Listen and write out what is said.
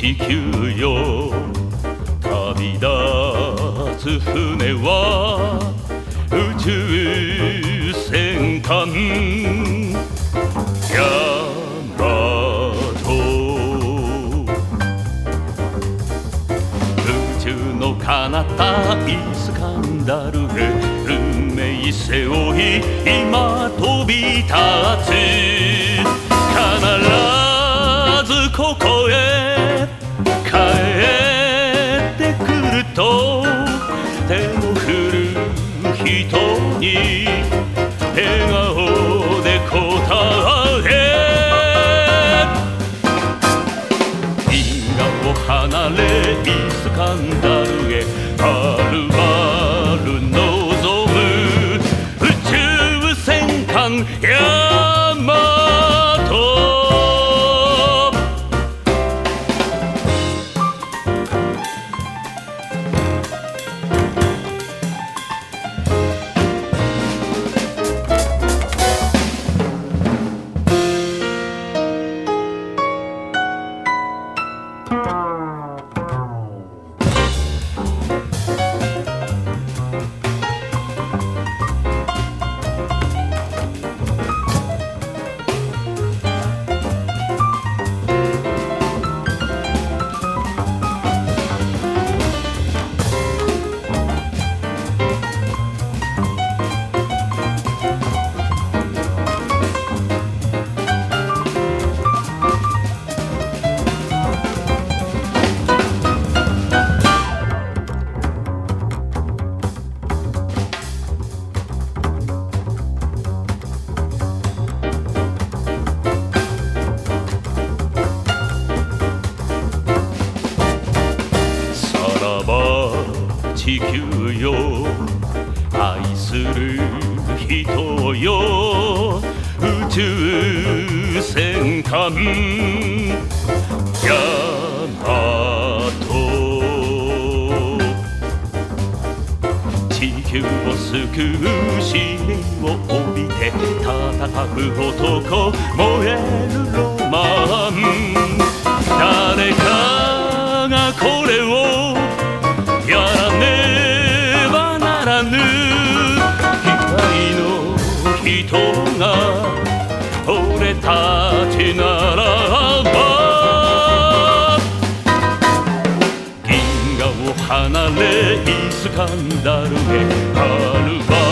地球よ旅立つ船は宇宙戦艦。ヤマト宇宙の彼方イスカンダルへ運命背負い今飛び立つ。必ずここへ。人に笑顔地球よ。愛する人よ。宇宙戦艦。ヤマト。地球を救う使命を帯びて戦う男。燃えるロマン。たちならば。銀河を離れイスカンダルへはるば